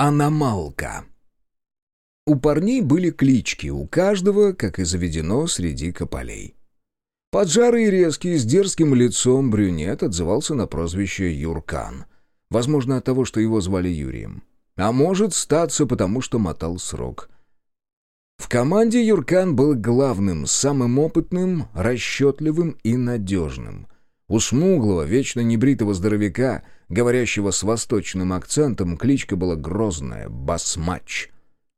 Аномалка. У парней были клички, у каждого, как и заведено, среди кополей. Поджарый и резкий, с дерзким лицом брюнет отзывался на прозвище Юркан. Возможно, от того, что его звали Юрием. А может, статься, потому что мотал срок. В команде Юркан был главным, самым опытным, расчетливым и надежным. У смуглого, вечно небритого здоровяка, говорящего с восточным акцентом, кличка была грозная — Басмач.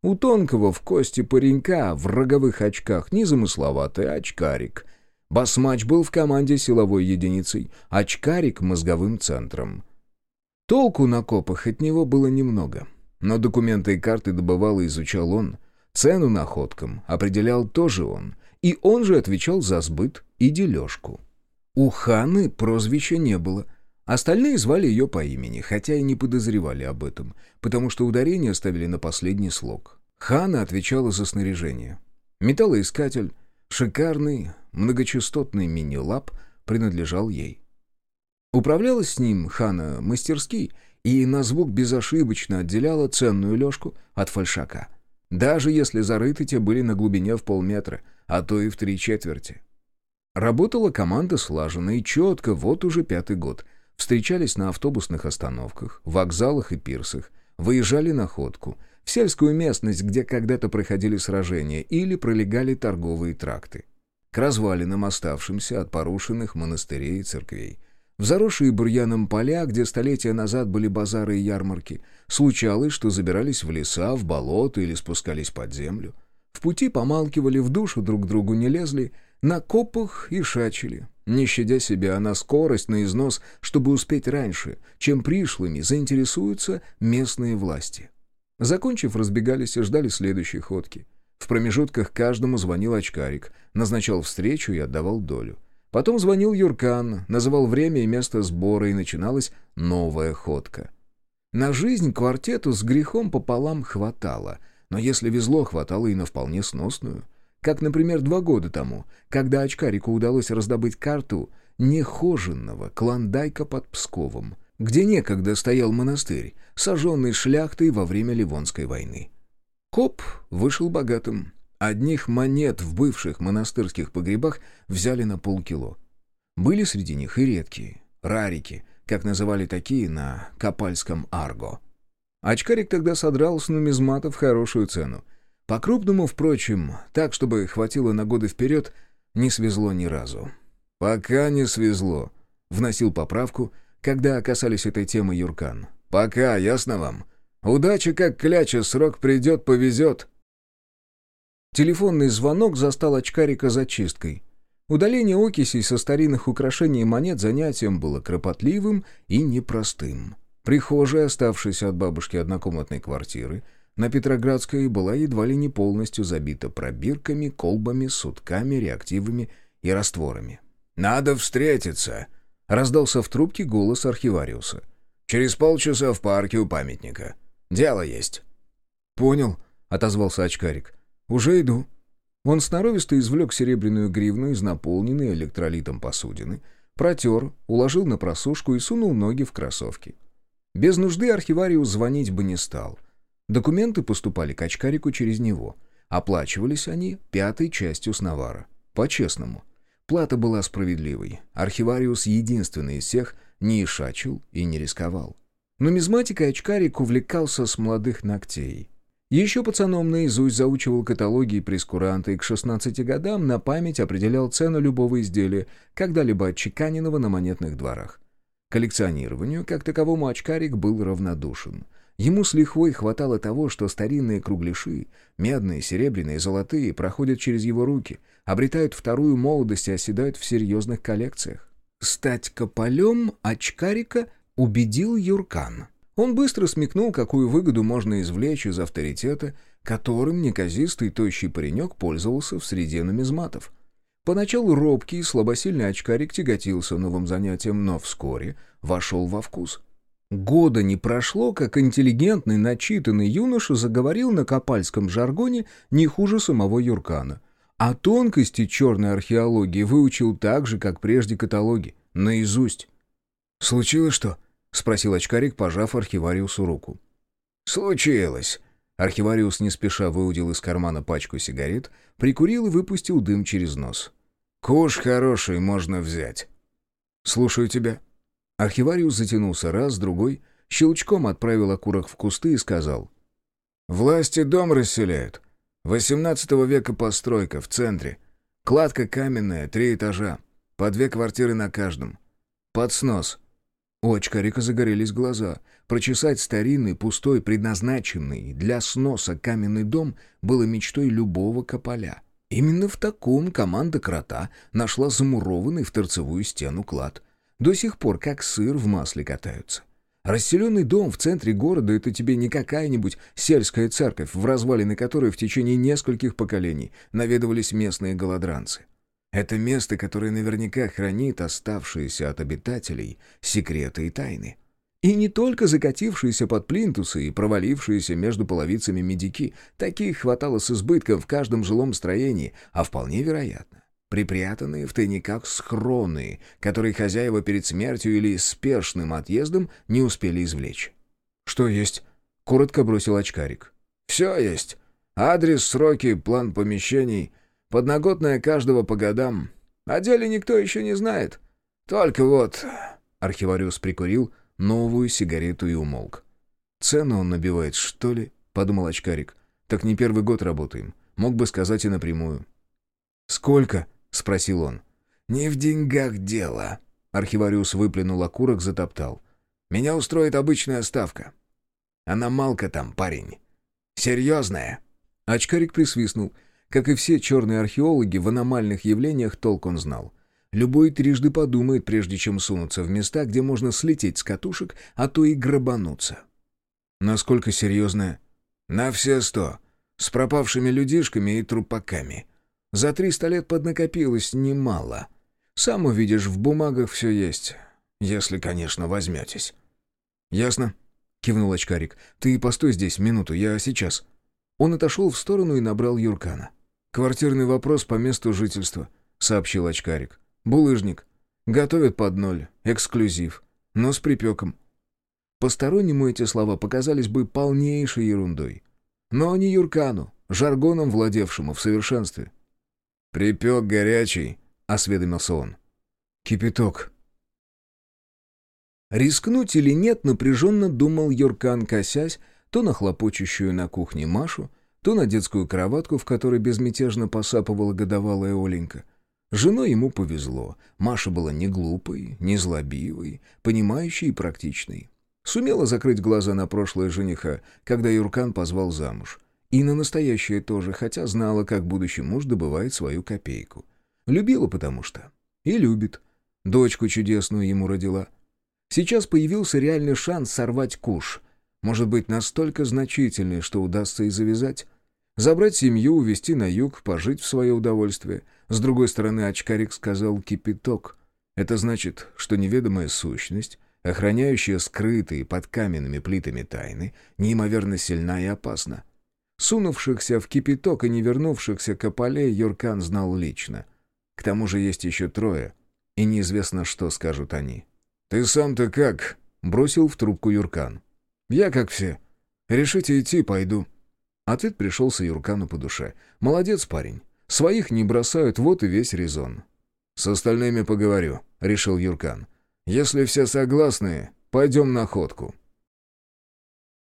У тонкого в кости паренька в роговых очках незамысловатый очкарик. Басмач был в команде силовой единицей, очкарик — мозговым центром. Толку на копах от него было немного. Но документы и карты добывал и изучал он. Цену находкам определял тоже он. И он же отвечал за сбыт и дележку. У Ханы прозвища не было. Остальные звали ее по имени, хотя и не подозревали об этом, потому что ударение ставили на последний слог. Хана отвечала за снаряжение. Металлоискатель, шикарный, многочастотный мини-лап принадлежал ей. Управлялась с ним Хана мастерски и на звук безошибочно отделяла ценную лёжку от фальшака. Даже если зарыты те были на глубине в полметра, а то и в три четверти. Работала команда слаженно и четко вот уже пятый год. Встречались на автобусных остановках, вокзалах и пирсах, выезжали на ходку, в сельскую местность, где когда-то проходили сражения или пролегали торговые тракты. К развалинам, оставшимся от порушенных монастырей и церквей – в заросшие бурьяном поля, где столетия назад были базары и ярмарки, случалось, что забирались в леса, в болото или спускались под землю. В пути помалкивали, в душу друг другу не лезли, на копах и шачили, не щадя себя, на скорость, на износ, чтобы успеть раньше, чем пришлыми заинтересуются местные власти. Закончив, разбегались и ждали следующей ходки. В промежутках каждому звонил очкарик, назначал встречу и отдавал долю. Потом звонил Юркан, называл время и место сбора, и начиналась новая ходка. На жизнь квартету с грехом пополам хватало, но если везло, хватало и на вполне сносную. Как, например, два года тому, когда очкарику удалось раздобыть карту нехоженного клондайка под Псковом, где некогда стоял монастырь, сожженный шляхтой во время Ливонской войны. Коп вышел богатым. Одних монет в бывших монастырских погребах взяли на полкило. Были среди них и редкие, рарики, как называли такие на Копальском Арго. Очкарик тогда содрал с нумизматов хорошую цену. По-крупному, впрочем, так, чтобы хватило на годы вперед, не свезло ни разу. «Пока не свезло», — вносил поправку, когда касались этой темы Юркан. «Пока, ясно вам? Удача как кляча, срок придет, повезет». Телефонный звонок застал очкарика зачисткой. Удаление окисей со старинных украшений и монет занятием было кропотливым и непростым. Прихожая, оставшаяся от бабушки однокомнатной квартиры, на Петроградской была едва ли не полностью забита пробирками, колбами, сутками, реактивами и растворами. «Надо встретиться!» — раздался в трубке голос архивариуса. «Через полчаса в парке у памятника. Дело есть». «Понял», — отозвался очкарик. «Уже иду». Он сноровисто извлек серебряную гривну из наполненной электролитом посудины, протер, уложил на просушку и сунул ноги в кроссовки. Без нужды архивариус звонить бы не стал. Документы поступали к очкарику через него. Оплачивались они пятой частью сновара. По-честному. Плата была справедливой. Архивариус единственный из всех не ишачил и не рисковал. Нумизматикой очкарик увлекался с молодых ногтей. Еще пацаном наизусть заучивал каталоги и прескуранты и к 16 годам на память определял цену любого изделия, когда-либо отчеканенного на монетных дворах. Коллекционированию, как таковому, очкарик был равнодушен. Ему с лихвой хватало того, что старинные кругляши, медные, серебряные, золотые, проходят через его руки, обретают вторую молодость и оседают в серьезных коллекциях. Стать кополем очкарика убедил Юркан. Он быстро смекнул, какую выгоду можно извлечь из авторитета, которым неказистый тощий паренек пользовался в среде нумизматов. Поначалу робкий, слабосильный очкарик тяготился новым занятием, но вскоре вошел во вкус. Года не прошло, как интеллигентный, начитанный юноша заговорил на копальском жаргоне не хуже самого Юркана. А тонкости черной археологии выучил так же, как прежде каталоги, наизусть. «Случилось что?» — спросил очкарик, пожав архивариусу руку. «Случилось». Архивариус не спеша выудил из кармана пачку сигарет, прикурил и выпустил дым через нос. «Куш хороший можно взять». «Слушаю тебя». Архивариус затянулся раз, другой, щелчком отправил окурок в кусты и сказал. «Власти дом расселяют. XVIII века постройка, в центре. Кладка каменная, три этажа. По две квартиры на каждом. Под снос. У очкарика загорелись глаза. Прочесать старинный, пустой, предназначенный для сноса каменный дом было мечтой любого кополя. Именно в таком команда крота нашла замурованный в торцевую стену клад. До сих пор как сыр в масле катаются. Расселенный дом в центре города — это тебе не какая-нибудь сельская церковь, в развалины которой в течение нескольких поколений наведывались местные голодранцы. Это место, которое наверняка хранит оставшиеся от обитателей секреты и тайны. И не только закатившиеся под плинтусы и провалившиеся между половицами медики, таких хватало с избытком в каждом жилом строении, а вполне вероятно, припрятанные в тайниках схроны, которые хозяева перед смертью или спешным отъездом не успели извлечь. «Что есть?» — коротко бросил очкарик. «Все есть. Адрес, сроки, план помещений, Подноготная каждого по годам. О деле никто еще не знает. Только вот...» Архивариус прикурил новую сигарету и умолк. «Цену он набивает, что ли?» — подумал очкарик. «Так не первый год работаем. Мог бы сказать и напрямую». «Сколько?» — спросил он. «Не в деньгах дело». Архивариус выплюнул окурок, затоптал. «Меня устроит обычная ставка. Она малка там, парень. Серьезная». Очкарик присвистнул — как и все черные археологи, в аномальных явлениях толк он знал. Любой трижды подумает, прежде чем сунуться в места, где можно слететь с катушек, а то и грабануться. Насколько серьезное? На все сто. С пропавшими людишками и трупаками. За триста лет поднакопилось немало. Сам увидишь, в бумагах все есть. Если, конечно, возьметесь. «Ясно», — кивнул очкарик. «Ты постой здесь минуту, я сейчас». Он отошел в сторону и набрал Юркана. «Квартирный вопрос по месту жительства», — сообщил очкарик. «Булыжник. Готовят под ноль. Эксклюзив. Но с припеком». Постороннему эти слова показались бы полнейшей ерундой. Но не Юркану, жаргоном владевшему в совершенстве. «Припек горячий», — осведомился он. «Кипяток». Рискнуть или нет, напряженно думал Юркан, косясь то на хлопочущую на кухне Машу, то на детскую кроватку, в которой безмятежно посапывала годовалая Оленька. Женой ему повезло. Маша была не глупой, не злобивой, понимающей и практичной. Сумела закрыть глаза на прошлое жениха, когда Юркан позвал замуж. И на настоящее тоже, хотя знала, как будущий муж добывает свою копейку. Любила потому что. И любит. Дочку чудесную ему родила. Сейчас появился реальный шанс сорвать куш — может быть настолько значительной, что удастся и завязать. Забрать семью, увезти на юг, пожить в свое удовольствие. С другой стороны, очкарик сказал «кипяток». Это значит, что неведомая сущность, охраняющая скрытые под каменными плитами тайны, неимоверно сильна и опасна. Сунувшихся в кипяток и не вернувшихся к Аполе Юркан знал лично. К тому же есть еще трое, и неизвестно, что скажут они. «Ты сам-то как?» — бросил в трубку Юркан. «Я как все. Решите идти, пойду». Ответ пришелся Юркану по душе. «Молодец, парень. Своих не бросают, вот и весь резон». «С остальными поговорю», — решил Юркан. «Если все согласны, пойдем на ходку».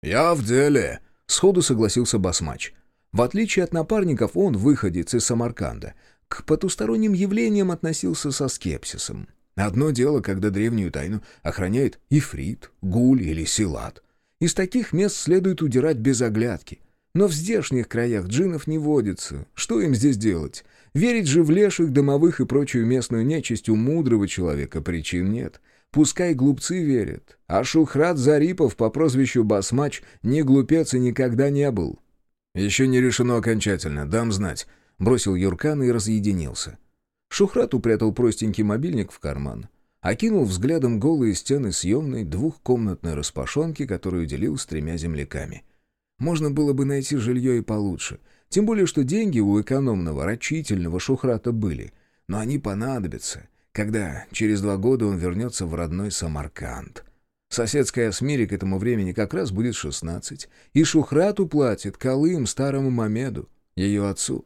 «Я в деле», — сходу согласился Басмач. В отличие от напарников, он, выходец из Самарканда, к потусторонним явлениям относился со скепсисом. Одно дело, когда древнюю тайну охраняет Ифрит, Гуль или Силат. Из таких мест следует удирать без оглядки. Но в здешних краях джинов не водится. Что им здесь делать? Верить же в леших, домовых и прочую местную нечисть у мудрого человека причин нет. Пускай глупцы верят. А Шухрат Зарипов по прозвищу Басмач не глупец и никогда не был. «Еще не решено окончательно, дам знать», — бросил Юркан и разъединился. Шухрат упрятал простенький мобильник в карман окинул взглядом голые стены съемной двухкомнатной распашонки, которую делил с тремя земляками. Можно было бы найти жилье и получше, тем более что деньги у экономного, рачительного шухрата были, но они понадобятся, когда через два года он вернется в родной Самарканд. Соседская Асмире к этому времени как раз будет шестнадцать, и Шухрат уплатит Колым старому Мамеду, ее отцу.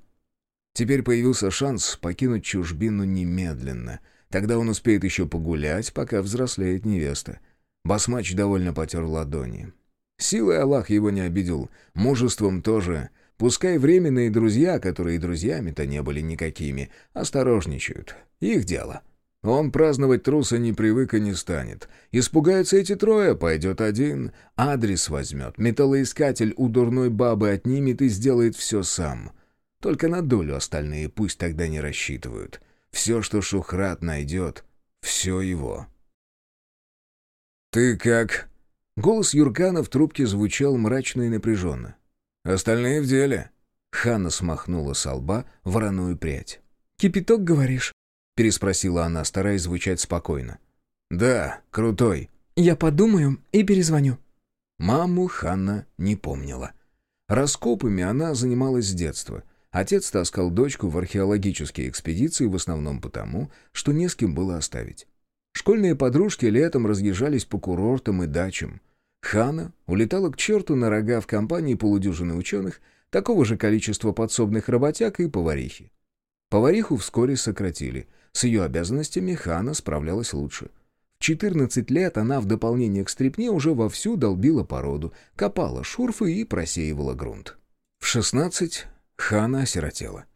Теперь появился шанс покинуть чужбину немедленно. Тогда он успеет еще погулять, пока взрослеет невеста. Басмач довольно потер ладони. Силой Аллах его не обидел, мужеством тоже. Пускай временные друзья, которые друзьями-то не были никакими, осторожничают. Их дело. Он праздновать труса не привык и не станет. Испугаются эти трое, пойдет один. Адрес возьмет, металлоискатель у дурной бабы отнимет и сделает все сам. Только на долю остальные пусть тогда не рассчитывают. Все, что Шухрат найдет, все его. «Ты как?» Голос Юркана в трубке звучал мрачно и напряженно. «Остальные в деле». Ханна смахнула с лба вороную прядь. «Кипяток, говоришь?» Переспросила она, стараясь звучать спокойно. «Да, крутой». «Я подумаю и перезвоню». Маму Ханна не помнила. Раскопами она занималась с детства. Отец таскал дочку в археологические экспедиции в основном потому, что не с кем было оставить. Школьные подружки летом разъезжались по курортам и дачам. Хана улетала к черту на рога в компании полудюжины ученых, такого же количества подсобных работяг и поварихи. Повариху вскоре сократили. С ее обязанностями Хана справлялась лучше. В 14 лет она в дополнение к стрипне уже вовсю долбила породу, копала шурфы и просеивала грунт. В 16 Хана осиротела.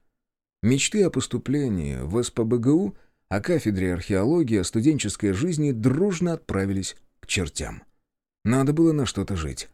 Мечты о поступлении в СПБГУ, о кафедре археологии, о студенческой жизни дружно отправились к чертям. Надо было на что-то жить.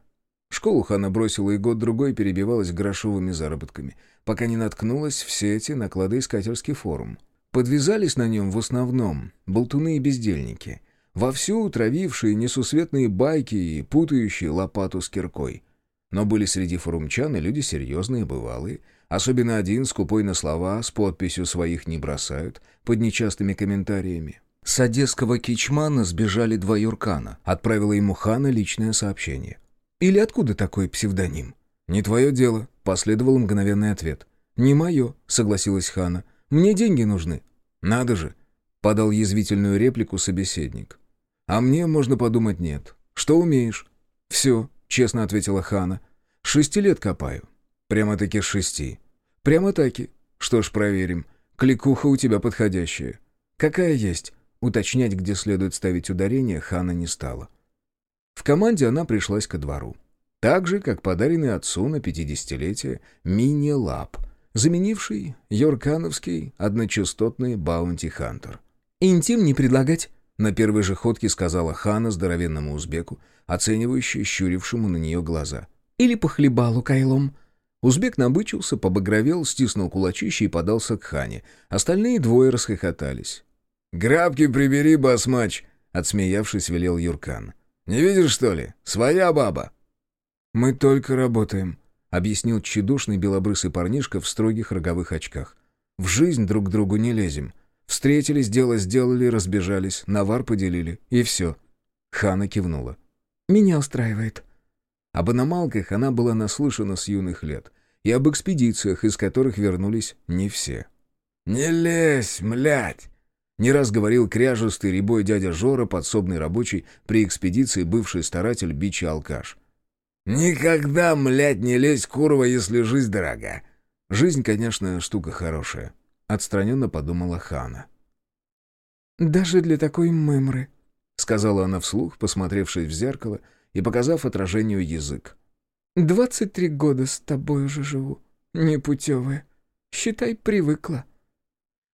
Школу Хана бросила и год-другой перебивалась грошовыми заработками, пока не наткнулась в сети на кладоискательский форум. Подвязались на нем в основном болтуны и бездельники, вовсю травившие несусветные байки и путающие лопату с киркой. Но были среди форумчан и люди серьезные, бывалые, особенно один, скупой на слова, с подписью своих не бросают, под нечастыми комментариями. С одесского кичмана сбежали два юркана, отправила ему хана личное сообщение. «Или откуда такой псевдоним?» «Не твое дело», — последовал мгновенный ответ. «Не мое», — согласилась хана. «Мне деньги нужны». «Надо же», — подал язвительную реплику собеседник. «А мне, можно подумать, нет. Что умеешь?» «Все», — честно ответила хана. «Шести лет копаю». «Прямо-таки шести». «Прямо-таки. Что ж, проверим. Кликуха у тебя подходящая». «Какая есть?» Уточнять, где следует ставить ударение, Хана не стала. В команде она пришлась ко двору. Так же, как подаренный отцу на 50-летие мини-лап, заменивший Йоркановский одночастотный баунти-хантер. «Интим не предлагать?» На первой же ходке сказала Хана здоровенному узбеку, оценивающий щурившему на нее глаза. «Или по хлебалу кайлом?» Узбек набычился, побагровел, стиснул кулачище и подался к Хане. Остальные двое расхохотались. «Грабки прибери, басмач!» — отсмеявшись, велел Юркан. «Не видишь, что ли? Своя баба!» «Мы только работаем», — объяснил тщедушный белобрысый парнишка в строгих роговых очках. «В жизнь друг к другу не лезем. Встретились, дело сделали, разбежались, навар поделили, и все». Хана кивнула. «Меня устраивает». Об аномалках она была наслышана с юных лет, и об экспедициях, из которых вернулись не все. «Не лезь, млядь!» Не раз говорил кряжестый рябой дядя Жора, подсобный рабочий, при экспедиции бывший старатель бичи алкаш. «Никогда, млядь, не лезь, курва, если жизнь дорога!» Жизнь, конечно, штука хорошая. Отстраненно подумала Хана. «Даже для такой мемры», — сказала она вслух, посмотревшись в зеркало и показав отражению язык. «Двадцать три года с тобой уже живу, непутевая. Считай, привыкла».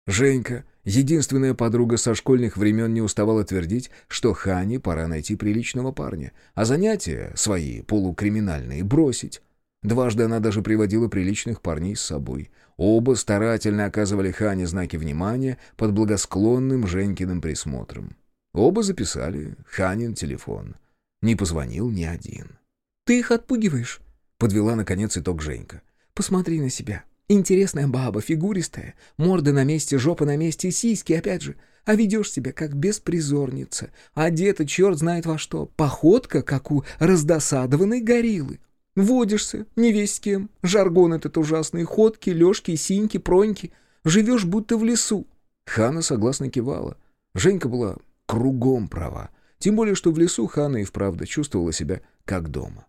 Женька, Единственная подруга со школьных времен не уставала твердить, что Хане пора найти приличного парня, а занятия свои, полукриминальные, бросить. Дважды она даже приводила приличных парней с собой. Оба старательно оказывали Хане знаки внимания под благосклонным Женькиным присмотром. Оба записали Ханин телефон. Не позвонил ни один. «Ты их отпугиваешь?» — подвела, наконец, итог Женька. «Посмотри на себя. Интересная баба, фигуристая, морда на месте, жопа на месте, сиськи опять же. А ведешь себя как беспризорница, одета черт знает во что, походка, как у раздосадованной гориллы. Водишься, не весь с кем, жаргон этот ужасный, ходки, лёжки, синьки, проньки. Живешь будто в лесу. Хана согласно кивала. Женька была кругом права. Тем более, что в лесу Хана и вправду чувствовала себя как дома.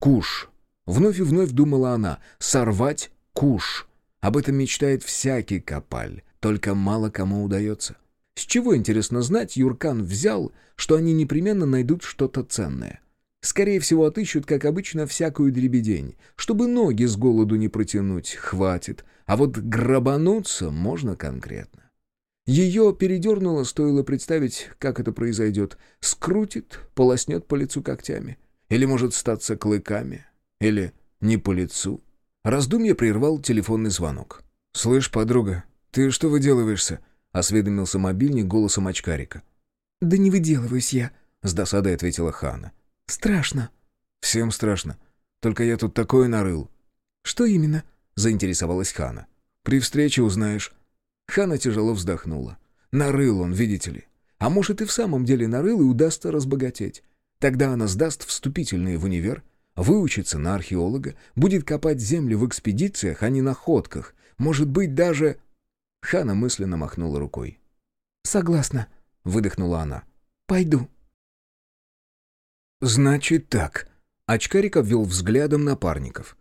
Куш. Вновь и вновь думала она. Сорвать куш. Об этом мечтает всякий копаль, только мало кому удается. С чего, интересно знать, Юркан взял, что они непременно найдут что-то ценное. Скорее всего, отыщут, как обычно, всякую дребедень. Чтобы ноги с голоду не протянуть, хватит. А вот грабануться можно конкретно. Ее передернуло, стоило представить, как это произойдет. Скрутит, полоснет по лицу когтями. Или может статься клыками. Или не по лицу. Раздумье прервал телефонный звонок. «Слышь, подруга, ты что выделываешься?» — осведомился мобильник голосом очкарика. «Да не выделываюсь я», — с досадой ответила Хана. «Страшно». «Всем страшно. Только я тут такое нарыл». «Что именно?» — заинтересовалась Хана. «При встрече узнаешь». Хана тяжело вздохнула. Нарыл он, видите ли. А может и в самом деле нарыл и удастся разбогатеть. Тогда она сдаст вступительные в универ, выучится на археолога, будет копать землю в экспедициях, а не на ходках. Может быть, даже... Хана мысленно махнула рукой. «Согласна», — выдохнула она. «Пойду». «Значит так», — очкарик обвел взглядом напарников.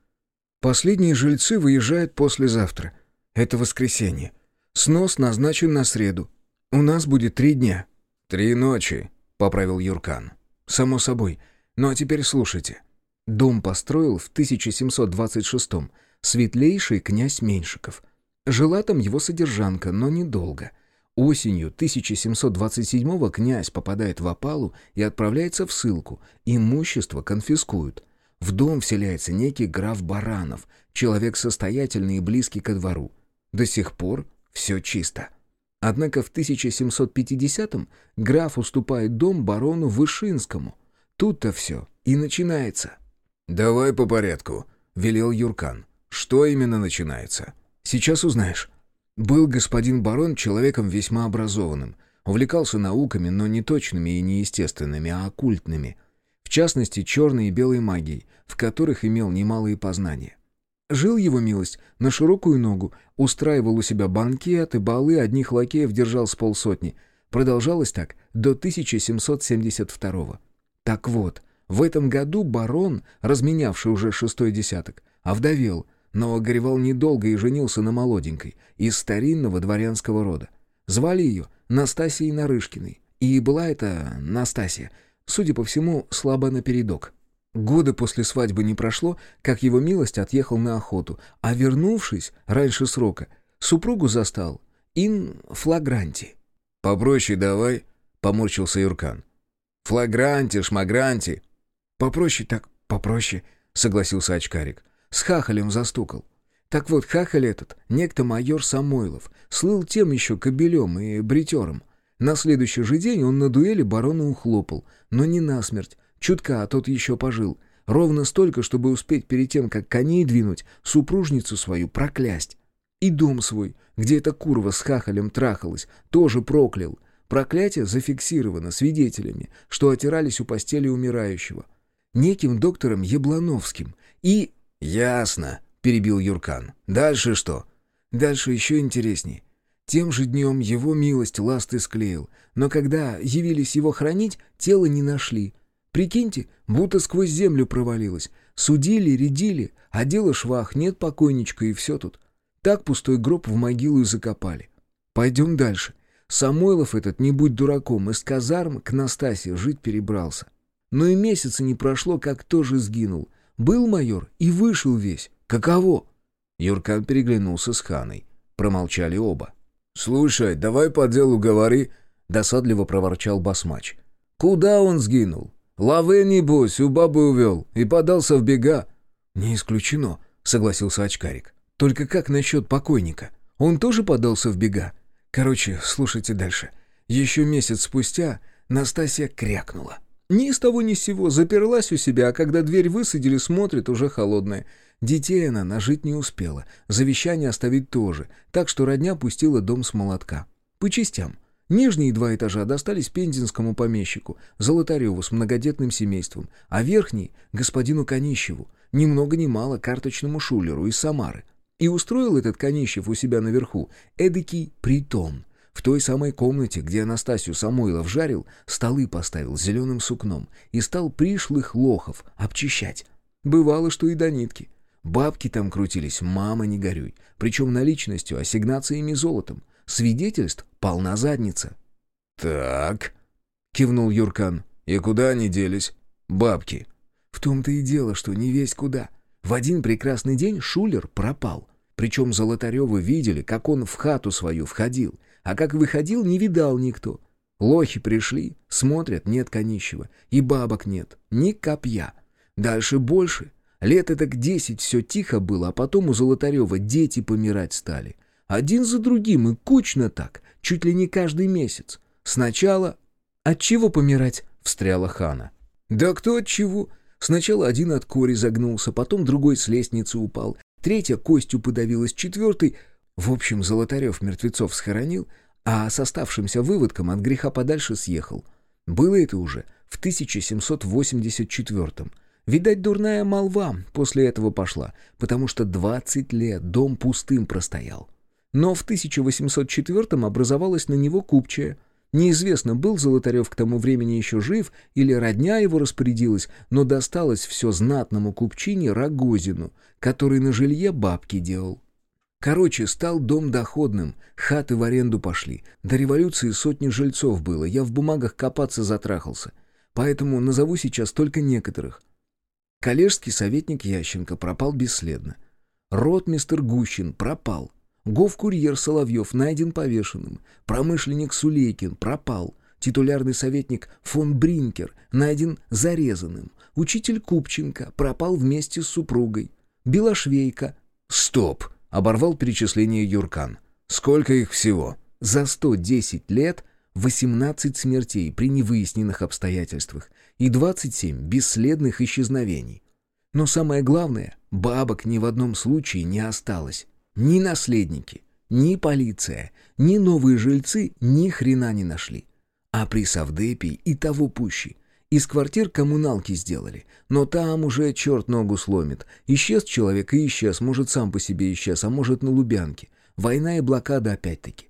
«Последние жильцы выезжают послезавтра. Это воскресенье. Снос назначен на среду. У нас будет три дня». «Три ночи», — поправил Юркан. «Само собой. Ну а теперь слушайте. Дом построил в 1726-м светлейший князь Меньшиков. Жила там его содержанка, но недолго. Осенью 1727-го князь попадает в опалу и отправляется в ссылку. Имущество конфискуют. В дом вселяется некий граф Баранов, человек состоятельный и близкий ко двору. До сих пор все чисто. Однако в 1750-м граф уступает дом барону Вышинскому. Тут-то все и начинается. «Давай по порядку», — велел Юркан. «Что именно начинается?» «Сейчас узнаешь». Был господин барон человеком весьма образованным. Увлекался науками, но не точными и не естественными, а оккультными. В частности, черной и белой магией, в которых имел немалые познания. Жил его милость на широкую ногу, устраивал у себя банкеты, балы, одних лакеев держал с полсотни. Продолжалось так до 1772 -го. Так вот, в этом году барон, разменявший уже шестой десяток, овдовел, но горевал недолго и женился на молоденькой, из старинного дворянского рода. Звали ее Настасией Нарышкиной, и была это Настасья, судя по всему, слабо напередок. Года после свадьбы не прошло, как его милость отъехал на охоту, а вернувшись раньше срока, супругу застал ин флагранти. «Попроще давай», — поморщился Юркан. «Флагранти, шмагранти». «Попроще так, попроще», — согласился очкарик. «С хахалем застукал. Так вот, хахаль этот, некто майор Самойлов, слыл тем еще кобелем и бритером. На следующий же день он на дуэли барона ухлопал, но не насмерть, Чутка, а тот еще пожил. Ровно столько, чтобы успеть перед тем, как коней двинуть, супружницу свою проклясть. И дом свой, где эта курва с хахалем трахалась, тоже проклял. Проклятие зафиксировано свидетелями, что отирались у постели умирающего. Неким доктором Яблановским. И... «Ясно», — перебил Юркан. «Дальше что?» «Дальше еще интересней. Тем же днем его милость ласты склеил, но когда явились его хранить, тело не нашли. Прикиньте, будто сквозь землю провалилась. Судили, рядили, а дело швах, нет покойничка и все тут. Так пустой гроб в могилу и закопали. Пойдем дальше. Самойлов этот, не будь дураком, из казарм к Настасье жить перебрался. Но и месяца не прошло, как тоже сгинул. Был майор и вышел весь. Каково? Юркан переглянулся с Ханой. Промолчали оба. «Слушай, давай по делу говори», — досадливо проворчал басмач. «Куда он сгинул? Лаве, небось, у бабы увел и подался в бега». «Не исключено», — согласился очкарик. «Только как насчет покойника? Он тоже подался в бега? Короче, слушайте дальше. Еще месяц спустя Настасья крякнула. Ни с того ни с сего заперлась у себя, а когда дверь высадили, смотрит уже холодная. Детей она нажить не успела, завещание оставить тоже, так что родня пустила дом с молотка. По частям. Нижние два этажа достались пензенскому помещику, Золотареву с многодетным семейством, а верхний — господину Конищеву, ни много ни мало карточному шулеру из Самары. И устроил этот Конищев у себя наверху эдакий притон. В той самой комнате, где Анастасию Самойлов жарил, столы поставил зеленым сукном и стал пришлых лохов обчищать. Бывало, что и до нитки. Бабки там крутились, мама не горюй. Причем наличностью, ассигнациями золотом. Свидетельств полна задница. «Так», — кивнул Юркан, — «и куда они делись? Бабки». В том-то и дело, что не весь куда. В один прекрасный день Шулер пропал. Причем Золотаревы видели, как он в хату свою входил, а как выходил, не видал никто. Лохи пришли, смотрят, нет конищего, и бабок нет, ни копья. Дальше больше. Лет это к десять все тихо было, а потом у Золотарева дети помирать стали. Один за другим, и кучно так, чуть ли не каждый месяц. Сначала... «От чего помирать?» — встряла Хана. «Да кто от чего?» Сначала один от кори загнулся, потом другой с лестницы упал, третья костью подавилась, четвертый... В общем, Золотарев мертвецов схоронил, а с оставшимся выводком от греха подальше съехал. Было это уже в 1784-м. Видать, дурная молва после этого пошла, потому что 20 лет дом пустым простоял. Но в 1804-м образовалась на него купчая. Неизвестно, был Золотарев к тому времени еще жив или родня его распорядилась, но досталось все знатному купчине Рогозину, который на жилье бабки делал. Короче, стал дом доходным, хаты в аренду пошли. До революции сотни жильцов было, я в бумагах копаться затрахался. Поэтому назову сейчас только некоторых. Коллежский советник Ященко пропал бесследно. Ротмистер Гущин пропал. Гов-курьер Соловьев найден повешенным. Промышленник Сулейкин пропал. Титулярный советник фон Бринкер найден зарезанным. Учитель Купченко пропал вместе с супругой. Белошвейка. «Стоп!» — оборвал перечисление Юркан. «Сколько их всего?» «За 110 лет 18 смертей при невыясненных обстоятельствах и 27 бесследных исчезновений. Но самое главное, бабок ни в одном случае не осталось. Ни наследники, ни полиция, ни новые жильцы ни хрена не нашли. А при Савдепе и того пуще. Из квартир коммуналки сделали, но там уже черт ногу сломит. Исчез человек и исчез, может сам по себе исчез, а может на Лубянке. Война и блокада опять-таки.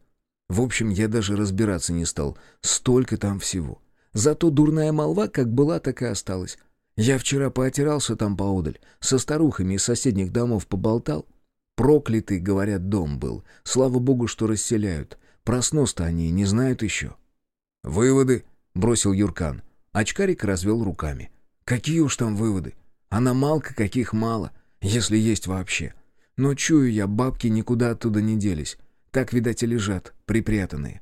В общем, я даже разбираться не стал. Столько там всего. Зато дурная молва как была, так и осталась. Я вчера поотирался там поодаль, со старухами из соседних домов поболтал. Проклятый, говорят, дом был. Слава богу, что расселяют. Про снос-то они не знают еще. «Выводы?» — бросил Юркан. Очкарик развел руками. «Какие уж там выводы? Аномалка каких мало, если есть вообще. Но чую я, бабки никуда оттуда не делись. Так, видать, и лежат, припрятанные.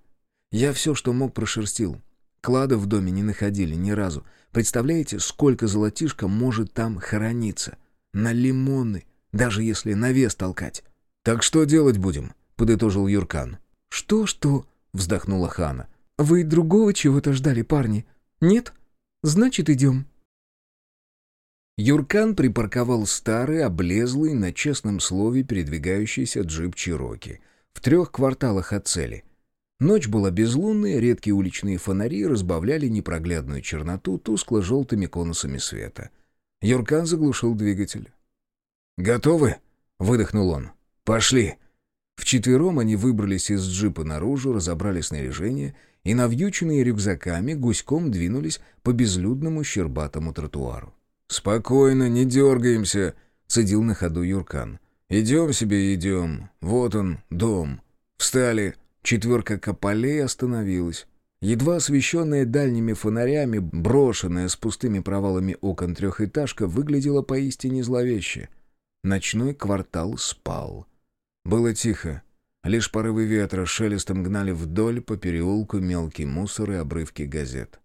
Я все, что мог, прошерстил. Клада в доме не находили ни разу. Представляете, сколько золотишка может там хорониться? На лимоны, даже если на вес толкать. «Так что делать будем?» — подытожил Юркан. «Что-что?» — вздохнула Хана. «Вы другого чего-то ждали, парни? Нет? Значит, идем». Юркан припарковал старый, облезлый, на честном слове передвигающийся джип Чироки в трех кварталах от цели. Ночь была безлунная, редкие уличные фонари разбавляли непроглядную черноту тускло-желтыми конусами света. Юркан заглушил двигатель. «Готовы?» — выдохнул он. «Пошли!» Вчетвером они выбрались из джипа наружу, разобрали снаряжение и, навьюченные рюкзаками, гуськом двинулись по безлюдному щербатому тротуару. «Спокойно, не дергаемся», — цедил на ходу Юркан. «Идем себе, идем. Вот он, дом». Встали. Четверка кополей остановилась. Едва освещенная дальними фонарями, брошенная с пустыми провалами окон трехэтажка, выглядела поистине зловеще — Ночной квартал спал. Было тихо. Лишь порывы ветра шелестом гнали вдоль по переулку мелкий мусор и обрывки газет.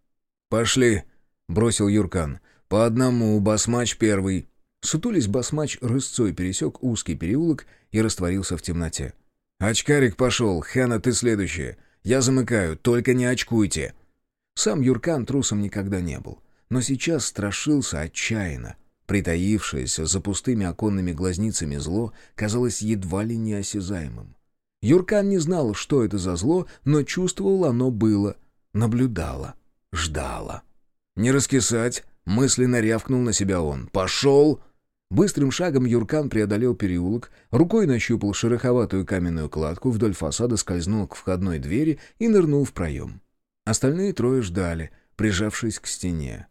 «Пошли!» — бросил Юркан. «По одному, басмач первый». Сутулись басмач рысцой пересек узкий переулок и растворился в темноте. «Очкарик пошел, Хана, ты следующая. Я замыкаю, только не очкуйте». Сам Юркан трусом никогда не был, но сейчас страшился отчаянно. Притаившееся за пустыми оконными глазницами зло казалось едва ли неосязаемым. Юркан не знал, что это за зло, но чувствовал оно было, наблюдало, ждало. «Не раскисать!» — мысленно рявкнул на себя он. «Пошел!» Быстрым шагом Юркан преодолел переулок, рукой нащупал шероховатую каменную кладку, вдоль фасада скользнул к входной двери и нырнул в проем. Остальные трое ждали, прижавшись к стене.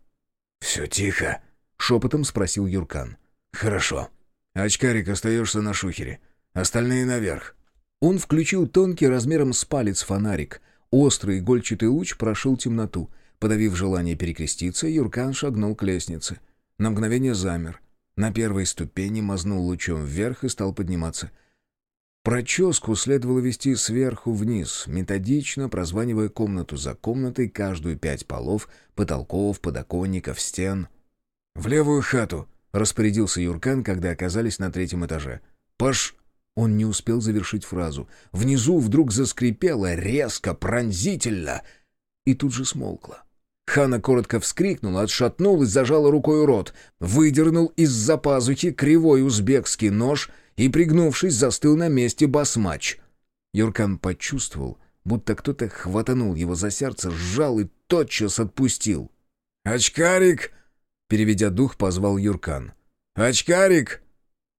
«Все тихо?» — шепотом спросил Юркан. «Хорошо. Очкарик, остаешься на шухере. Остальные наверх». Он включил тонкий размером с палец фонарик. Острый игольчатый луч прошил темноту. Подавив желание перекреститься, Юркан шагнул к лестнице. На мгновение замер. На первой ступени мазнул лучом вверх и стал подниматься. Проческу следовало вести сверху вниз, методично прозванивая комнату за комнатой каждую пять полов, потолков, подоконников, стен. «В левую хату!» — распорядился Юркан, когда оказались на третьем этаже. «Паш...» Он не успел завершить фразу. Внизу вдруг заскрипело резко, пронзительно, и тут же смолкло. Хана коротко вскрикнула, отшатнулась, зажала рукой рот, выдернул из-за пазухи кривой узбекский нож и, пригнувшись, застыл на месте басмач. Юркан почувствовал, будто кто-то хватанул его за сердце, сжал и тотчас отпустил. «Очкарик!» — переведя дух, позвал Юркан. «Очкарик!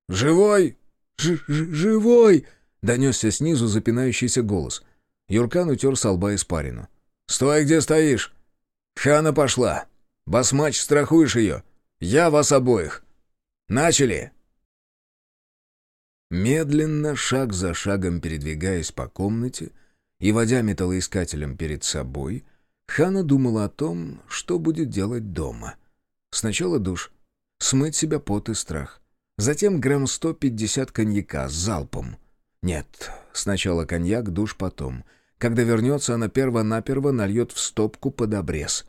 Живой?» Ж -ж «Живой!» — донесся снизу запинающийся голос. Юркан утер со лба испарину. «Стой, где стоишь! Хана пошла! Басмач, страхуешь ее! Я вас обоих! Начали!» Медленно, шаг за шагом передвигаясь по комнате и водя металлоискателем перед собой, Хана думала о том, что будет делать дома. Сначала душ, смыть себя пот и страх. Затем грамм 150 коньяка с залпом. Нет, сначала коньяк, душ потом. Когда вернется, она перво-наперво нальет в стопку под обрез.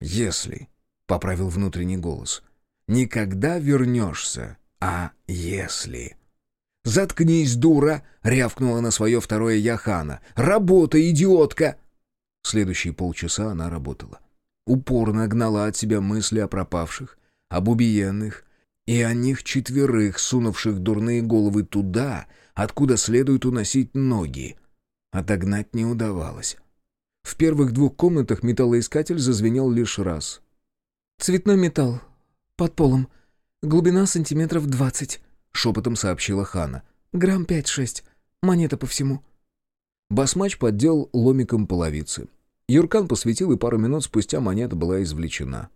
«Если», — поправил внутренний голос, — «никогда вернешься, а если...» «Заткнись, дура!» — рявкнула на свое второе Яхана. «Работа, идиотка!» Следующие полчаса она работала. Упорно гнала от себя мысли о пропавших, об убиенных, и о них четверых, сунувших дурные головы туда, откуда следует уносить ноги. Отогнать не удавалось. В первых двух комнатах металлоискатель зазвенел лишь раз. «Цветной металл. Под полом. Глубина сантиметров двадцать», — шепотом сообщила Хана. «Грамм пять-шесть. Монета по всему». Басмач поддел ломиком половицы. Юркан посветил, и пару минут спустя монета была извлечена.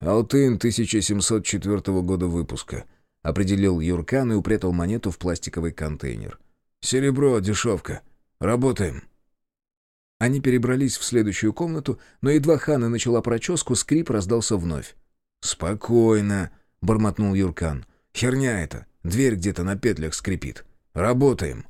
«Алтын 1704 года выпуска», — определил Юркан и упрятал монету в пластиковый контейнер. «Серебро, дешевка. Работаем». Они перебрались в следующую комнату, но едва Хана начала проческу, скрип раздался вновь. «Спокойно», — бормотнул Юркан. «Херня это. Дверь где-то на петлях скрипит. Работаем».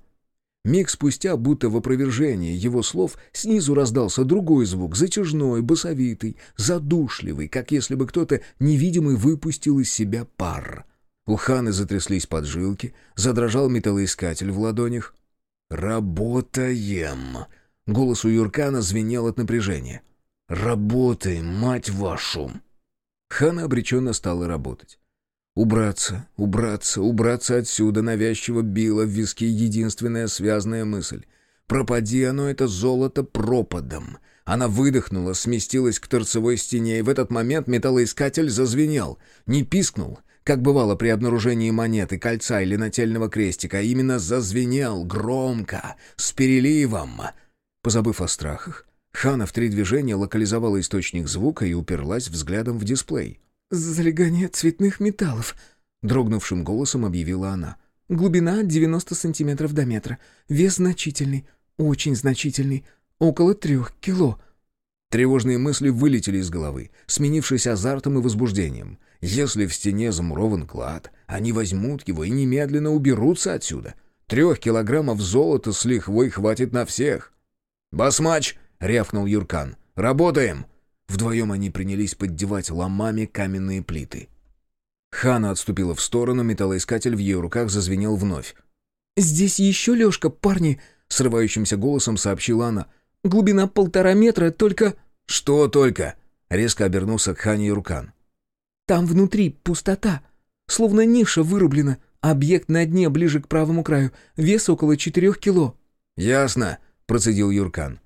Миг спустя, будто в опровержении его слов, снизу раздался другой звук, затяжной, басовитый, задушливый, как если бы кто-то невидимый выпустил из себя пар. У Ханы затряслись поджилки, задрожал металлоискатель в ладонях. «Работаем!» Голос у Юркана звенел от напряжения. «Работаем, мать вашу!» Хана обреченно стала работать. Убраться, убраться, убраться отсюда навязчиво била в виски единственная связная мысль. Пропади оно, это золото, пропадом. Она выдохнула, сместилась к торцевой стене, и в этот момент металлоискатель зазвенел. Не пискнул, как бывало при обнаружении монеты, кольца или нательного крестика, а именно зазвенел громко, с переливом. Позабыв о страхах, Хана в три движения локализовала источник звука и уперлась взглядом в дисплей. «Залегание цветных металлов», — дрогнувшим голосом объявила она. «Глубина 90 сантиметров до метра. Вес значительный, очень значительный, около трех кило». Тревожные мысли вылетели из головы, сменившись азартом и возбуждением. Если в стене замурован клад, они возьмут его и немедленно уберутся отсюда. Трех килограммов золота с лихвой хватит на всех. «Басмач!» — рявкнул Юркан. «Работаем!» Вдвоем они принялись поддевать ломами каменные плиты. Хана отступила в сторону, металлоискатель в ее руках зазвенел вновь. «Здесь еще Лешка, парни!» — срывающимся голосом сообщила она. «Глубина полтора метра, только...» «Что только?» — резко обернулся к Хане Юркан. «Там внутри пустота, словно ниша вырублена, объект на дне ближе к правому краю, вес около четырех кило». «Ясно», — процедил Юркан.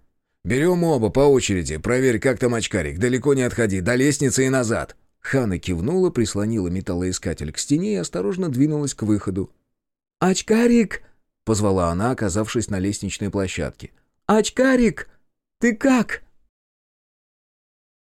«Берем оба по очереди, проверь, как там очкарик, далеко не отходи, до лестницы и назад». Хана кивнула, прислонила металлоискатель к стене и осторожно двинулась к выходу. «Очкарик!» — позвала она, оказавшись на лестничной площадке. «Очкарик! Ты как?»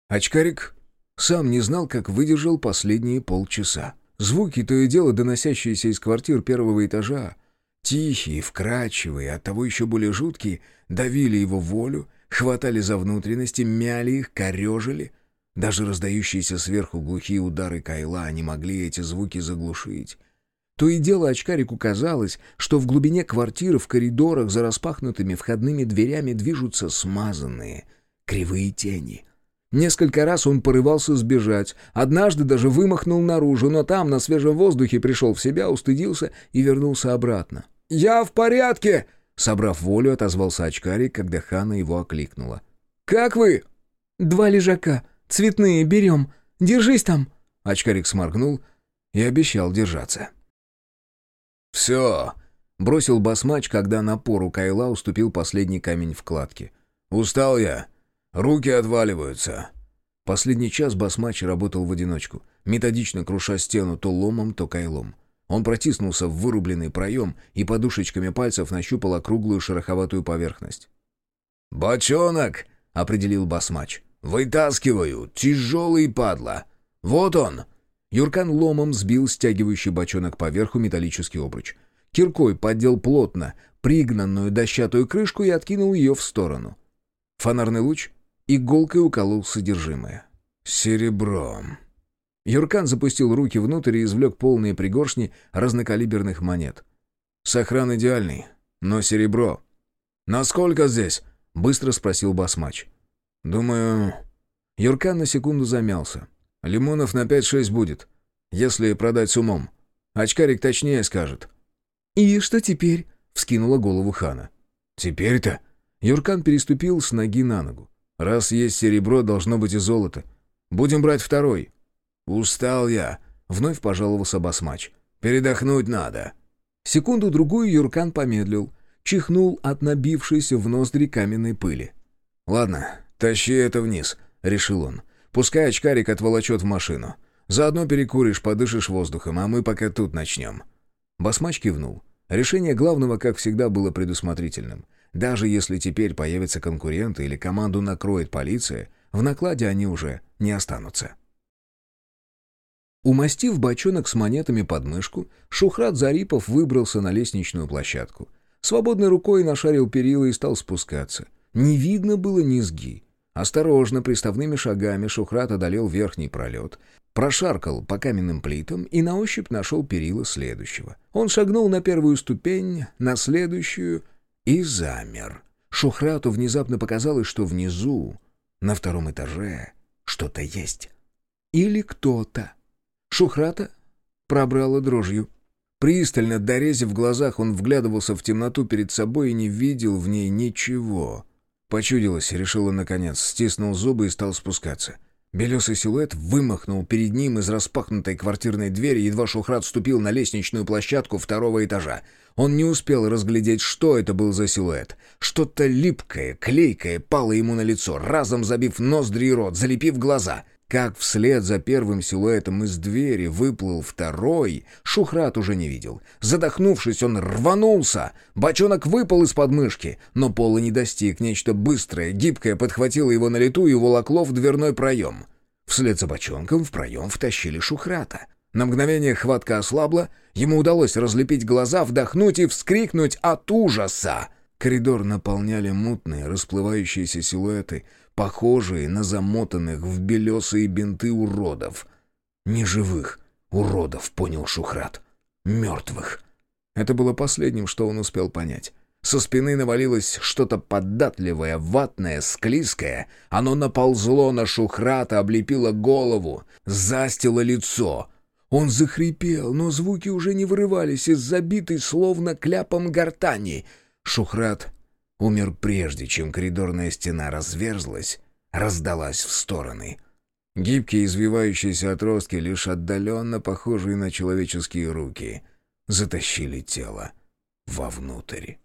Очкарик сам не знал, как выдержал последние полчаса. Звуки, то и дело доносящиеся из квартир первого этажа, тихие, вкрадчивые, оттого еще более жуткие, давили его волю, хватали за внутренности, мяли их, корежили. Даже раздающиеся сверху глухие удары кайла не могли эти звуки заглушить. То и дело очкарику казалось, что в глубине квартиры в коридорах за распахнутыми входными дверями движутся смазанные, кривые тени. Несколько раз он порывался сбежать, однажды даже вымахнул наружу, но там, на свежем воздухе, пришел в себя, устыдился и вернулся обратно. «Я в порядке!» Собрав волю, отозвался очкарик, когда Хана его окликнула. «Как вы?» «Два лежака. Цветные берем. Держись там!» Очкарик сморгнул и обещал держаться. «Все!» — бросил басмач, когда напору Кайла уступил последний камень в кладке. «Устал я. Руки отваливаются». Последний час басмач работал в одиночку, методично круша стену то ломом, то кайлом. Он протиснулся в вырубленный проем и подушечками пальцев нащупал округлую шероховатую поверхность. «Бочонок!» — определил басмач. «Вытаскиваю! Тяжелый падла! Вот он!» Юркан ломом сбил стягивающий бочонок поверху металлический обруч. Киркой поддел плотно пригнанную дощатую крышку и откинул ее в сторону. Фонарный луч иголкой уколол содержимое. «Серебром». Юркан запустил руки внутрь и извлек полные пригоршни разнокалиберных монет. «Сохран идеальный, но серебро». «Насколько здесь?» — быстро спросил басмач. «Думаю...» Юркан на секунду замялся. «Лимонов на пять-шесть будет, если продать с умом. Очкарик точнее скажет». «И что теперь?» — вскинула голову Хана. «Теперь-то...» Юркан переступил с ноги на ногу. «Раз есть серебро, должно быть и золото. Будем брать второй». «Устал я», — вновь пожаловался басмач. «Передохнуть надо». Секунду-другую Юркан помедлил, чихнул от набившейся в ноздри каменной пыли. «Ладно, тащи это вниз», — решил он. «Пускай очкарик отволочет в машину. Заодно перекуришь, подышишь воздухом, а мы пока тут начнем». Басмач кивнул. Решение главного, как всегда, было предусмотрительным. Даже если теперь появятся конкуренты или команду накроет полиция, в накладе они уже не останутся. Умастив бочонок с монетами под мышку, Шухрат Зарипов выбрался на лестничную площадку. Свободной рукой нашарил перила и стал спускаться. Не видно было низги. Осторожно, приставными шагами Шухрат одолел верхний пролет, прошаркал по каменным плитам и на ощупь нашел перила следующего. Он шагнул на первую ступень, на следующую и замер. Шухрату внезапно показалось, что внизу, на втором этаже, что-то есть. Или кто-то. Шухрата пробрала дрожью. Пристально, дорезив в глазах, он вглядывался в темноту перед собой и не видел в ней ничего. Почудилось, решила наконец, стиснул зубы и стал спускаться. Белесый силуэт вымахнул перед ним из распахнутой квартирной двери, едва Шухрат вступил на лестничную площадку второго этажа. Он не успел разглядеть, что это был за силуэт. Что-то липкое, клейкое пало ему на лицо, разом забив ноздри и рот, залепив глаза. Как вслед за первым силуэтом из двери выплыл второй, Шухрат уже не видел. Задохнувшись, он рванулся. Бочонок выпал из подмышки, но пола не достиг. Нечто быстрое, гибкое подхватило его на лету и волокло в дверной проем. Вслед за бочонком в проем втащили Шухрата. На мгновение хватка ослабла, ему удалось разлепить глаза, вдохнуть и вскрикнуть от ужаса. Коридор наполняли мутные, расплывающиеся силуэты, похожие на замотанных в белесые бинты уродов. Неживых уродов, понял Шухрат. Мертвых. Это было последним, что он успел понять. Со спины навалилось что-то податливое, ватное, склизкое. Оно наползло на Шухрата, облепило голову, застило лицо. Он захрипел, но звуки уже не вырывались из забитой, словно кляпом гортани. Шухрат умер прежде, чем коридорная стена разверзлась, раздалась в стороны. Гибкие извивающиеся отростки, лишь отдаленно похожие на человеческие руки, затащили тело вовнутрь.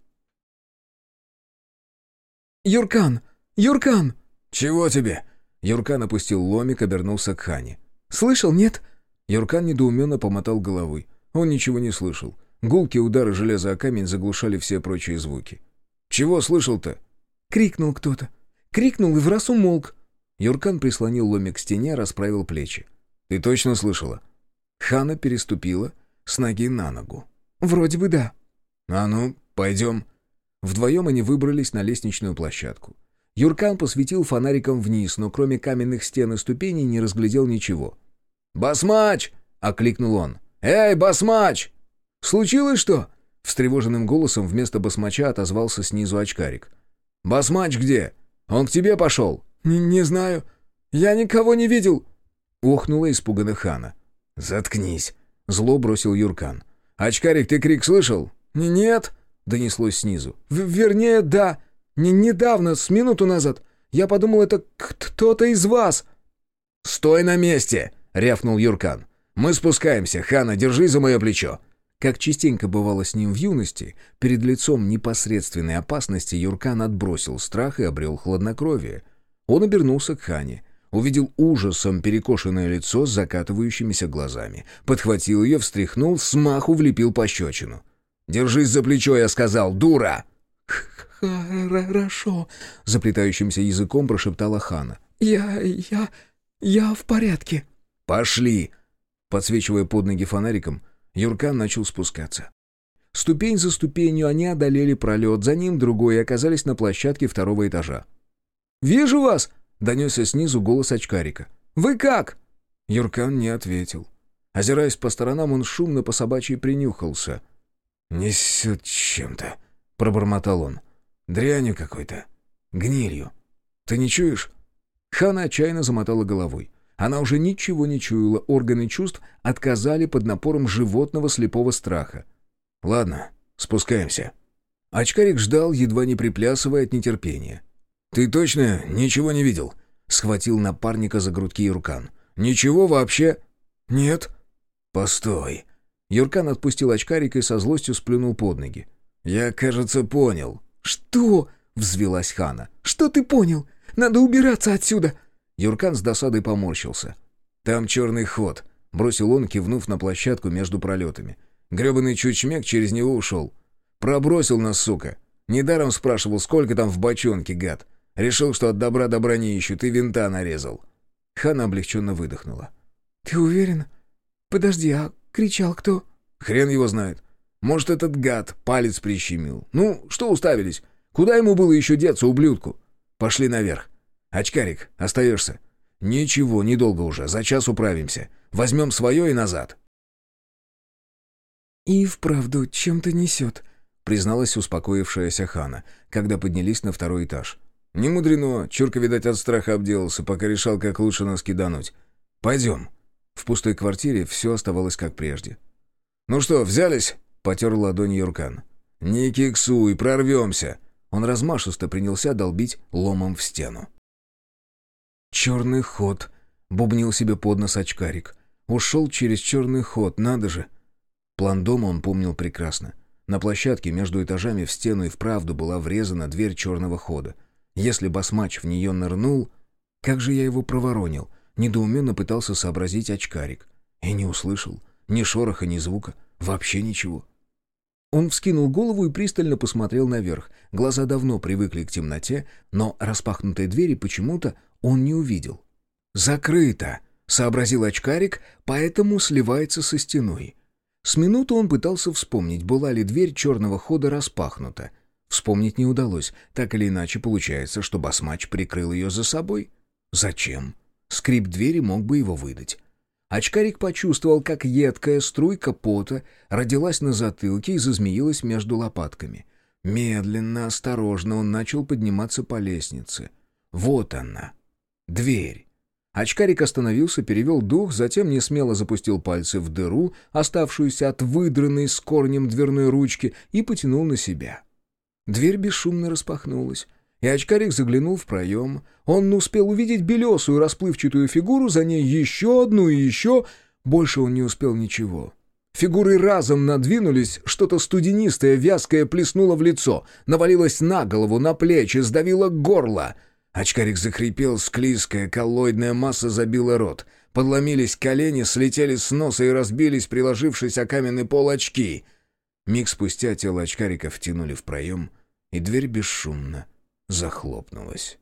«Юркан! Юркан!» «Чего тебе?» Юркан опустил ломик, обернулся к Хане. Слышал, нет?» Юркан недоуменно помотал головой. Он ничего не слышал. Гулкие удары железа о камень заглушали все прочие звуки. «Чего слышал-то?» «Крикнул кто-то. Крикнул и в раз умолк». Юркан прислонил ломик к стене, расправил плечи. «Ты точно слышала?» Хана переступила с ноги на ногу. «Вроде бы да». «А ну, пойдем». Вдвоем они выбрались на лестничную площадку. Юркан посветил фонариком вниз, но кроме каменных стен и ступеней не разглядел ничего. «Басмач!» — окликнул он. «Эй, басмач!» «Случилось что?» — встревоженным голосом вместо басмача отозвался снизу очкарик. «Басмач где? Он к тебе пошел?» «Не, не знаю. Я никого не видел!» — охнула испуганно Хана. «Заткнись!» — зло бросил Юркан. «Очкарик, ты крик слышал?» «Нет!» — донеслось снизу. В «Вернее, да. Не недавно, с минуту назад. Я подумал, это кто-то из вас». «Стой на месте!» — рявкнул Юркан. «Мы спускаемся. Хана, держи за мое плечо». Как частенько бывало с ним в юности, перед лицом непосредственной опасности Юркан отбросил страх и обрел хладнокровие. Он обернулся к Хане, увидел ужасом перекошенное лицо с закатывающимися глазами, подхватил ее, встряхнул, смаху влепил пощечину. «Держись за плечо, я сказал, дура!» «Хорошо», — заплетающимся языком прошептала Хана. «Я... я... я в порядке». «Пошли!» Подсвечивая под ноги фонариком, Юркан начал спускаться. Ступень за ступенью они одолели пролет, за ним другой и оказались на площадке второго этажа. «Вижу вас!» — донесся снизу голос очкарика. «Вы как?» Юркан не ответил. Озираясь по сторонам, он шумно по собачьей принюхался. «Несет чем-то», — пробормотал он. Дрянью какой-то. Гнилью. Ты не чуешь?» Хана отчаянно замотала головой. Она уже ничего не чуяла, органы чувств отказали под напором животного слепого страха. «Ладно, спускаемся». Очкарик ждал, едва не приплясывая от нетерпения. «Ты точно ничего не видел?» — схватил напарника за грудки Юркан. «Ничего вообще?» «Нет». «Постой». Юркан отпустил очкарика и со злостью сплюнул под ноги. «Я, кажется, понял. «Что?» — взвелась Хана. «Что ты понял? Надо убираться отсюда!» Юркан с досадой поморщился. «Там черный ход», — бросил он, кивнув на площадку между пролетами. Гребаный чучмек через него ушел. «Пробросил нас, сука. Недаром спрашивал, сколько там в бочонке, гад. Решил, что от добра добра не ищут, и винта нарезал». Хана облегченно выдохнула. «Ты уверен? Подожди, а кричал кто?» «Хрен его знает. Может, этот гад палец прищемил. Ну, что уставились? Куда ему было еще деться, ублюдку? Пошли наверх. Очкарик, остаешься. Ничего, недолго уже, за час управимся. Возьмем свое и назад. «И вправду чем-то несет», — призналась успокоившаяся Хана, когда поднялись на второй этаж. «Не мудрено, Чурка, видать, от страха обделался, пока решал, как лучше нас кидануть. Пойдем». В пустой квартире все оставалось как прежде. «Ну что, взялись?» Потер ладонь Юркан. «Не киксуй, прорвемся!» Он размашисто принялся долбить ломом в стену. «Черный ход», — бубнил себе под нос очкарик. «Ушел через черный ход, надо же!» План дома он помнил прекрасно. На площадке между этажами в стену и вправду была врезана дверь черного хода. Если басмач в нее нырнул... Как же я его проворонил? Недоуменно пытался сообразить очкарик. И не услышал. Ни шороха, ни звука. Вообще ничего. Он вскинул голову и пристально посмотрел наверх. Глаза давно привыкли к темноте, но распахнутой двери почему-то он не увидел. «Закрыто!» — сообразил очкарик, поэтому сливается со стеной. С минуту он пытался вспомнить, была ли дверь черного хода распахнута. Вспомнить не удалось. Так или иначе, получается, что басмач прикрыл ее за собой. Зачем? Скрип двери мог бы его выдать. Очкарик почувствовал, как едкая струйка пота родилась на затылке и зазмеилась между лопатками. Медленно, осторожно он начал подниматься по лестнице. Вот она. Дверь. Очкарик остановился, перевел дух, затем несмело запустил пальцы в дыру, оставшуюся от выдранной с корнем дверной ручки, и потянул на себя. Дверь бесшумно распахнулась. И очкарик заглянул в проем. Он успел увидеть белесую расплывчатую фигуру, за ней еще одну и еще. Больше он не успел ничего. Фигуры разом надвинулись, что-то студенистое, вязкое плеснуло в лицо, навалилось на голову, на плечи, сдавило горло. Очкарик захрипел, склизкая, коллоидная масса забила рот. Подломились колени, слетели с носа и разбились, приложившись о каменный пол очки. Миг спустя тело очкарика втянули в проем, и дверь бесшумно захлопнулась.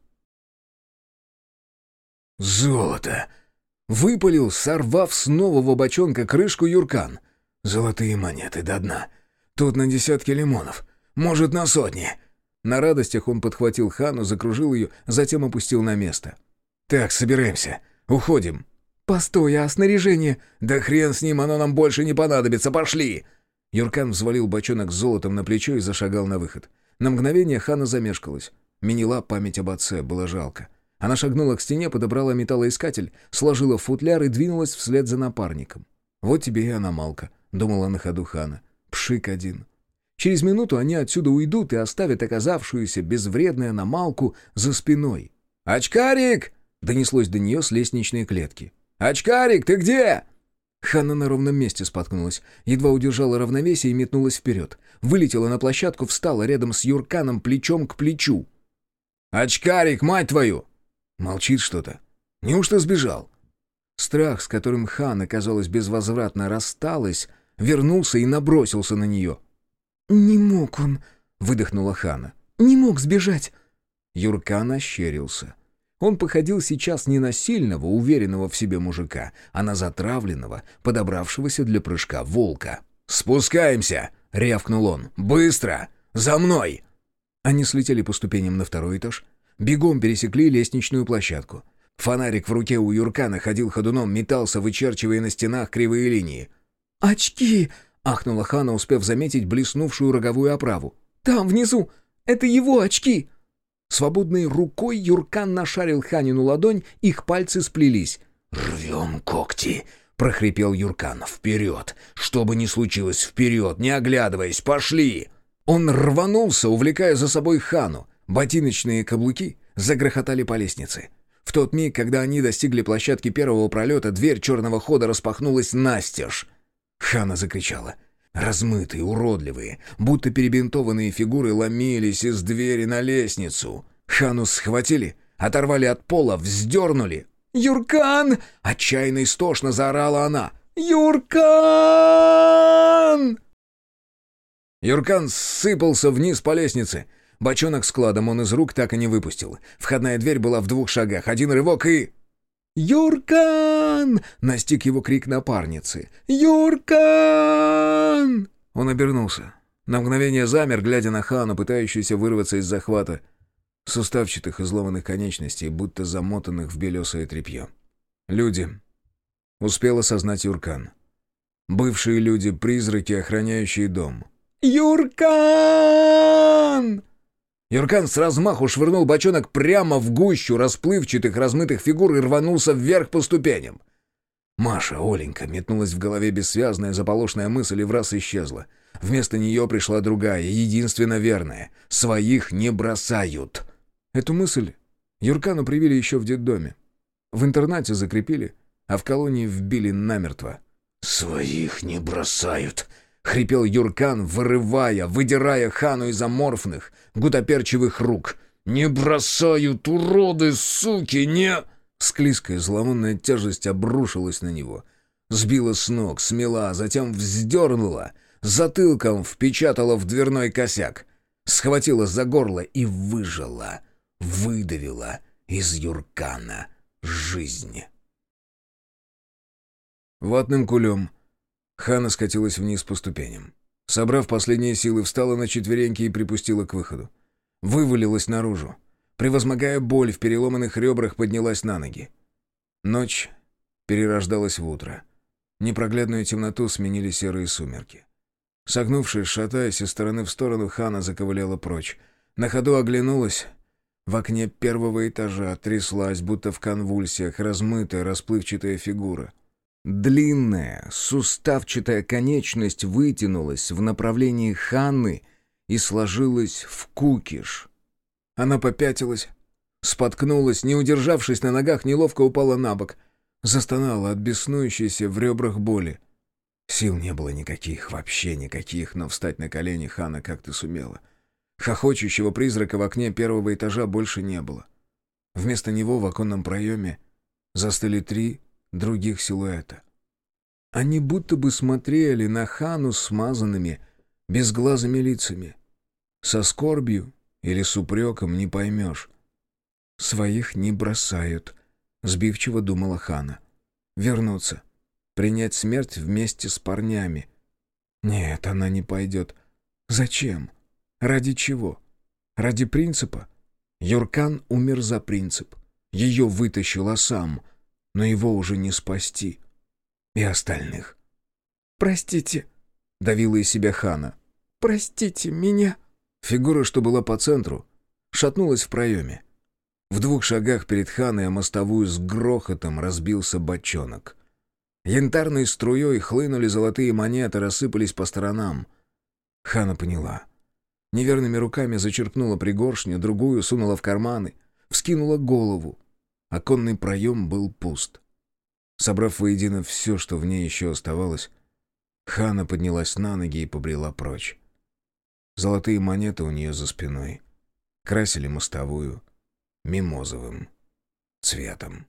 «Золото!» — выпалил, сорвав с нового бочонка крышку Юркан. «Золотые монеты до дна. Тут на десятки лимонов. Может, на сотни». На радостях он подхватил Хану, закружил ее, затем опустил на место. «Так, собираемся. Уходим». «Постой, а снаряжение?» «Да хрен с ним, оно нам больше не понадобится. Пошли!» Юркан взвалил бочонок с золотом на плечо и зашагал на выход. На мгновение Хана замешкалась. Минила память об отце, было жалко. Она шагнула к стене, подобрала металлоискатель, сложила футляр и двинулась вслед за напарником. «Вот тебе и аномалка», — думала на ходу Хана. «Пшик один». Через минуту они отсюда уйдут и оставят оказавшуюся безвредной аномалку за спиной. «Очкарик!» — донеслось до нее с лестничной клетки. «Очкарик, ты где?» Ханна на ровном месте споткнулась, едва удержала равновесие и метнулась вперед. Вылетела на площадку, встала рядом с Юрканом плечом к плечу. «Очкарик, мать твою!» Молчит что-то. Неужто сбежал? Страх, с которым Ханна, казалось, безвозвратно рассталась, вернулся и набросился на нее. «Не мог он», — выдохнула Хана. «Не мог сбежать». Юркан ощерился. Он походил сейчас не на сильного, уверенного в себе мужика, а на затравленного, подобравшегося для прыжка волка. «Спускаемся!» — рявкнул он. «Быстро! За мной!» Они слетели по ступеням на второй этаж, бегом пересекли лестничную площадку. Фонарик в руке у Юркана ходил ходуном, метался, вычерчивая на стенах кривые линии. «Очки!» — ахнула Хана, успев заметить блеснувшую роговую оправу. «Там, внизу! Это его очки!» Свободной рукой Юркан нашарил Ханину ладонь, их пальцы сплелись. «Рвем когти!» — прохрипел Юркан. «Вперед! Что бы ни случилось, вперед! Не оглядываясь! Пошли!» Он рванулся, увлекая за собой Хану. Ботиночные каблуки загрохотали по лестнице. В тот миг, когда они достигли площадки первого пролета, дверь черного хода распахнулась настежь. Хана закричала. Размытые, уродливые, будто перебинтованные фигуры ломились из двери на лестницу. Хану схватили, оторвали от пола, вздернули. «Юркан!» — отчаянно истошно заорала она. «Юркан!» Юркан сыпался вниз по лестнице. Бочонок с кладом он из рук так и не выпустил. Входная дверь была в двух шагах. Один рывок и... «Юркан!» — настиг его крик напарницы. «Юркан!» Он обернулся. На мгновение замер, глядя на Хану, пытающуюся вырваться из захвата суставчатых изломанных конечностей, будто замотанных в белесое тряпье. «Люди!» — успел осознать Юркан. «Бывшие люди, призраки, охраняющие дом». «Юркан!» Юркан с размаху швырнул бочонок прямо в гущу расплывчатых размытых фигур и рванулся вверх по ступеням. Маша, Оленька, метнулась в голове бессвязная заполошная мысль и враз исчезла. Вместо нее пришла другая, единственно верная. «Своих не бросают». Эту мысль Юркану привили еще в детдоме. В интернате закрепили, а в колонии вбили намертво. «Своих не бросают», — хрипел Юркан, вырывая, выдирая хану из аморфных, гутоперчивых рук. «Не бросают, уроды, суки, не...» Склизкая зловонная тяжесть обрушилась на него. Сбила с ног, смела, затем вздернула, затылком впечатала в дверной косяк, схватила за горло и выжила, выдавила из Юркана жизнь. Ватным кулем — Хана скатилась вниз по ступеням. Собрав последние силы, встала на четвереньки и припустила к выходу. Вывалилась наружу. Превозмогая боль в переломанных ребрах, поднялась на ноги. Ночь перерождалась в утро. Непроглядную темноту сменили серые сумерки. Согнувшись, шатаясь из стороны в сторону, Хана заковыляла прочь. На ходу оглянулась. В окне первого этажа тряслась, будто в конвульсиях, размытая, расплывчатая фигура — Длинная, суставчатая конечность вытянулась в направлении Ханны и сложилась в кукиш. Она попятилась, споткнулась, не удержавшись на ногах, неловко упала на бок, застонала от беснующейся в ребрах боли. Сил не было никаких, вообще никаких, но встать на колени Хана как-то сумела. Хохочущего призрака в окне первого этажа больше не было. Вместо него в оконном проеме застыли три других силуэта. Они будто бы смотрели на Хану смазанными, безглазыми лицами. Со скорбью или с упреком не поймешь. «Своих не бросают», — сбивчиво думала Хана. «Вернуться. Принять смерть вместе с парнями. Нет, она не пойдет. Зачем? Ради чего? Ради принципа? Юркан умер за принцип. Ее вытащила сам, но его уже не спасти. И остальных. «Простите», — давила из себя Хана. «Простите меня». Фигура, что была по центру, шатнулась в проеме. В двух шагах перед Ханой о мостовую с грохотом разбился бочонок. Янтарной струей хлынули золотые монеты, рассыпались по сторонам. Хана поняла. Неверными руками зачерпнула пригоршню, другую сунула в карманы, вскинула голову. Оконный проем был пуст. Собрав воедино все, что в ней еще оставалось, Хана поднялась на ноги и побрела прочь. Золотые монеты у нее за спиной красили мостовую мимозовым цветом.